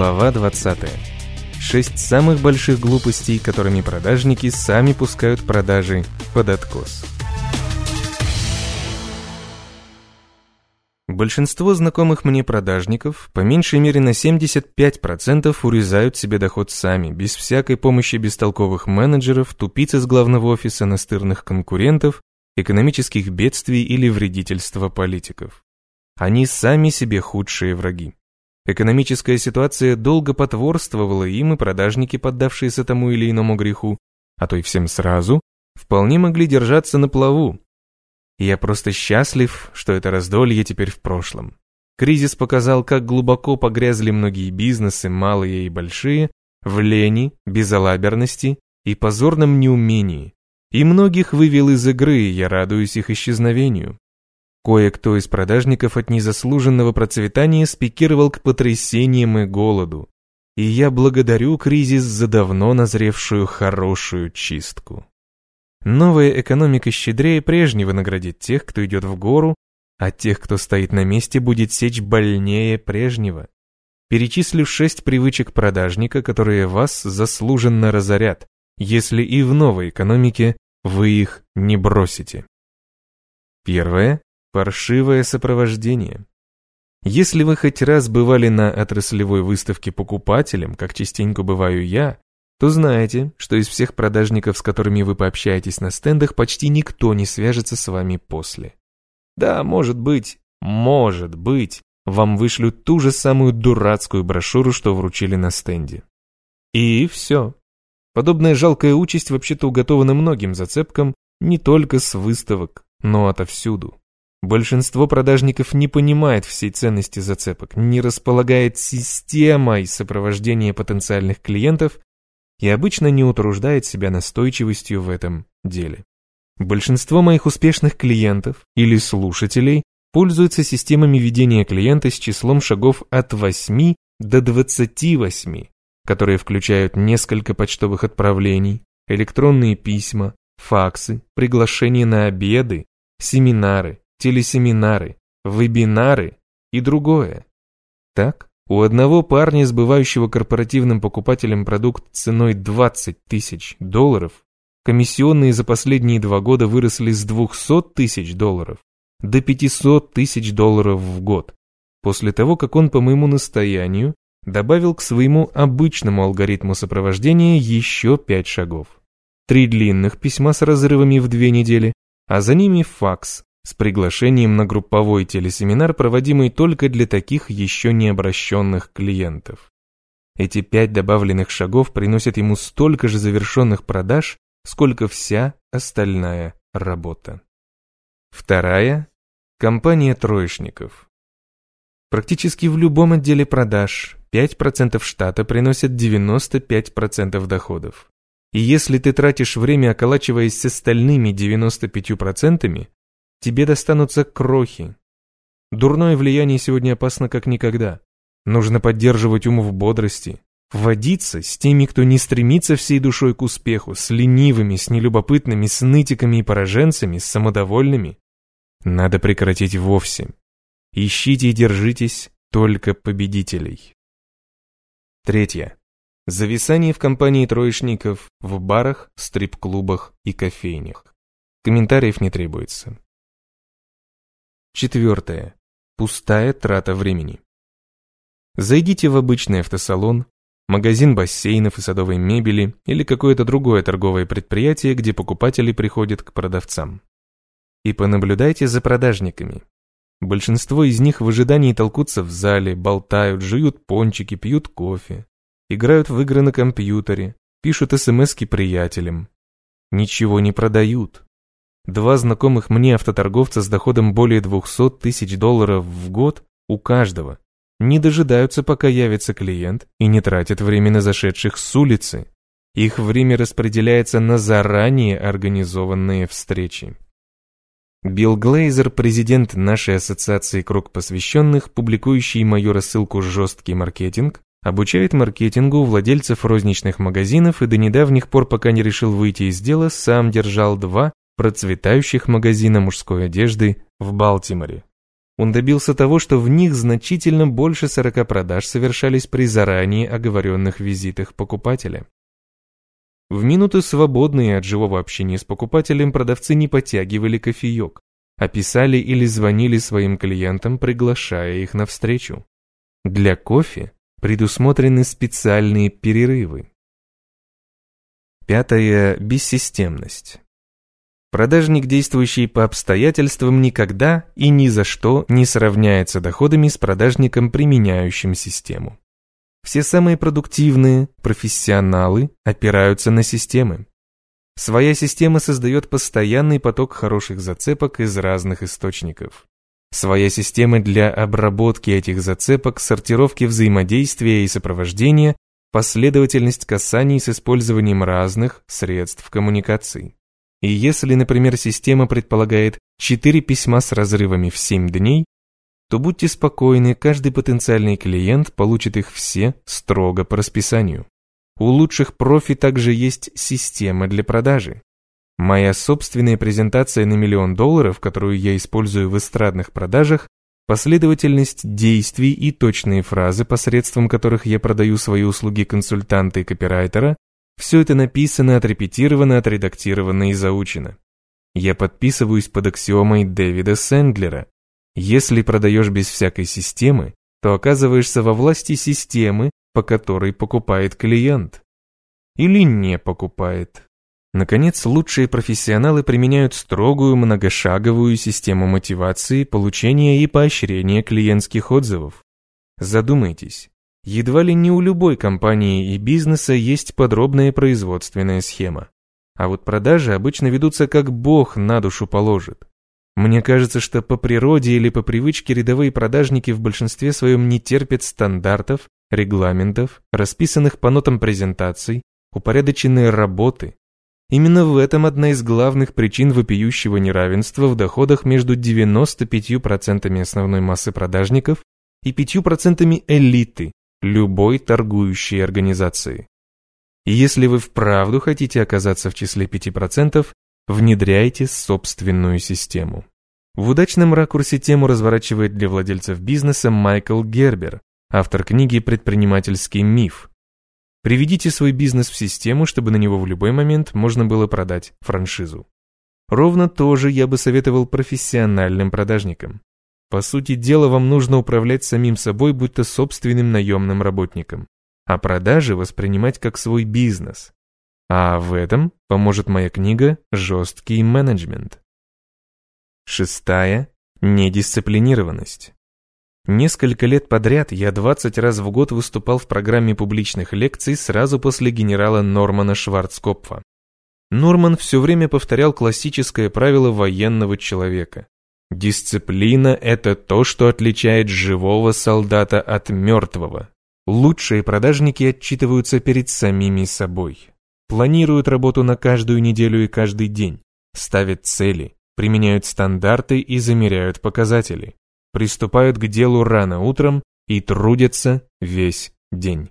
Глава 20. Шесть самых больших глупостей, которыми продажники сами пускают продажи под откос. Большинство знакомых мне продажников, по меньшей мере на 75% урезают себе доход сами, без всякой помощи бестолковых менеджеров, тупиц из главного офиса, настырных конкурентов, экономических бедствий или вредительства политиков. Они сами себе худшие враги. Экономическая ситуация долго потворствовала им, и продажники, поддавшиеся тому или иному греху, а то и всем сразу, вполне могли держаться на плаву. И я просто счастлив, что это раздолье теперь в прошлом. Кризис показал, как глубоко погрязли многие бизнесы, малые и большие, в лени, безалаберности и позорном неумении. И многих вывел из игры, и я радуюсь их исчезновению. Кое-кто из продажников от незаслуженного процветания спикировал к потрясениям и голоду. И я благодарю кризис за давно назревшую хорошую чистку. Новая экономика щедрее прежнего наградит тех, кто идет в гору, а тех, кто стоит на месте, будет сечь больнее прежнего. Перечислю шесть привычек продажника, которые вас заслуженно разорят, если и в новой экономике вы их не бросите. Первое Паршивое сопровождение. Если вы хоть раз бывали на отраслевой выставке покупателем, как частенько бываю я, то знаете, что из всех продажников, с которыми вы пообщаетесь на стендах, почти никто не свяжется с вами после. Да, может быть, может быть, вам вышлют ту же самую дурацкую брошюру, что вручили на стенде. И все. Подобная жалкая участь вообще-то уготована многим зацепкам не только с выставок, но отовсюду. Большинство продажников не понимает всей ценности зацепок, не располагает системой сопровождения потенциальных клиентов и обычно не утруждает себя настойчивостью в этом деле. Большинство моих успешных клиентов или слушателей пользуются системами ведения клиента с числом шагов от 8 до 28, которые включают несколько почтовых отправлений, электронные письма, факсы, приглашения на обеды, семинары, телесеминары, вебинары и другое. Так, у одного парня, сбывающего корпоративным покупателям продукт ценой 20 тысяч долларов, комиссионные за последние два года выросли с 200 тысяч долларов до 500 тысяч долларов в год, после того, как он по моему настоянию добавил к своему обычному алгоритму сопровождения еще пять шагов. Три длинных письма с разрывами в две недели, а за ними факс с приглашением на групповой телесеминар, проводимый только для таких еще не обращенных клиентов. Эти пять добавленных шагов приносят ему столько же завершенных продаж, сколько вся остальная работа. Вторая – компания троечников. Практически в любом отделе продаж 5% штата приносят 95% доходов. И если ты тратишь время, околачиваясь с остальными 95%, тебе достанутся крохи. Дурное влияние сегодня опасно как никогда. Нужно поддерживать ум в бодрости, водиться с теми, кто не стремится всей душой к успеху, с ленивыми, с нелюбопытными, с нытиками и пораженцами, с самодовольными. Надо прекратить вовсе. Ищите и держитесь только победителей. Третье. Зависание в компании троечников в барах, стрип-клубах и кофейнях. Комментариев не требуется. Четвертое. Пустая трата времени. Зайдите в обычный автосалон, магазин бассейнов и садовой мебели или какое-то другое торговое предприятие, где покупатели приходят к продавцам. И понаблюдайте за продажниками. Большинство из них в ожидании толкутся в зале, болтают, жуют пончики, пьют кофе, играют в игры на компьютере, пишут смски приятелям. Ничего не продают, Два знакомых мне автоторговца с доходом более 200 тысяч долларов в год у каждого не дожидаются, пока явится клиент, и не тратят время на зашедших с улицы. Их время распределяется на заранее организованные встречи. Билл Глейзер, президент нашей ассоциации «Круг посвященных», публикующий мою рассылку «Жесткий маркетинг», обучает маркетингу владельцев розничных магазинов и до недавних пор, пока не решил выйти из дела, сам держал два процветающих магазина мужской одежды в Балтиморе. Он добился того, что в них значительно больше 40 продаж совершались при заранее оговоренных визитах покупателя. В минуты, свободные от живого общения с покупателем, продавцы не подтягивали кофеек, а писали или звонили своим клиентам, приглашая их на встречу. Для кофе предусмотрены специальные перерывы. Пятое – бессистемность. Продажник, действующий по обстоятельствам, никогда и ни за что не сравняется доходами с продажником, применяющим систему. Все самые продуктивные профессионалы опираются на системы. Своя система создает постоянный поток хороших зацепок из разных источников. Своя система для обработки этих зацепок, сортировки взаимодействия и сопровождения, последовательность касаний с использованием разных средств коммуникации. И если, например, система предполагает 4 письма с разрывами в 7 дней, то будьте спокойны, каждый потенциальный клиент получит их все строго по расписанию. У лучших профи также есть система для продажи. Моя собственная презентация на миллион долларов, которую я использую в эстрадных продажах, последовательность действий и точные фразы, посредством которых я продаю свои услуги консультанта и копирайтера, все это написано, отрепетировано, отредактировано и заучено. Я подписываюсь под аксиомой Дэвида Сэндлера. Если продаешь без всякой системы, то оказываешься во власти системы, по которой покупает клиент. Или не покупает. Наконец, лучшие профессионалы применяют строгую многошаговую систему мотивации, получения и поощрения клиентских отзывов. Задумайтесь, Едва ли не у любой компании и бизнеса есть подробная производственная схема. А вот продажи обычно ведутся как бог на душу положит. Мне кажется, что по природе или по привычке рядовые продажники в большинстве своем не терпят стандартов, регламентов, расписанных по нотам презентаций, упорядоченной работы. Именно в этом одна из главных причин вопиющего неравенства в доходах между 95% основной массы продажников и 5% элиты, любой торгующей организации. И если вы вправду хотите оказаться в числе 5%, внедряйте собственную систему. В удачном ракурсе тему разворачивает для владельцев бизнеса Майкл Гербер, автор книги «Предпринимательский миф». Приведите свой бизнес в систему, чтобы на него в любой момент можно было продать франшизу. Ровно то же я бы советовал профессиональным продажникам. По сути дела, вам нужно управлять самим собой, будто собственным наемным работником, а продажи воспринимать как свой бизнес. А в этом поможет моя книга «Жесткий менеджмент». Шестая – недисциплинированность. Несколько лет подряд я 20 раз в год выступал в программе публичных лекций сразу после генерала Нормана Шварцкопфа. Норман все время повторял классическое правило военного человека. Дисциплина – это то, что отличает живого солдата от мертвого. Лучшие продажники отчитываются перед самими собой. Планируют работу на каждую неделю и каждый день. Ставят цели, применяют стандарты и замеряют показатели. Приступают к делу рано утром и трудятся весь день.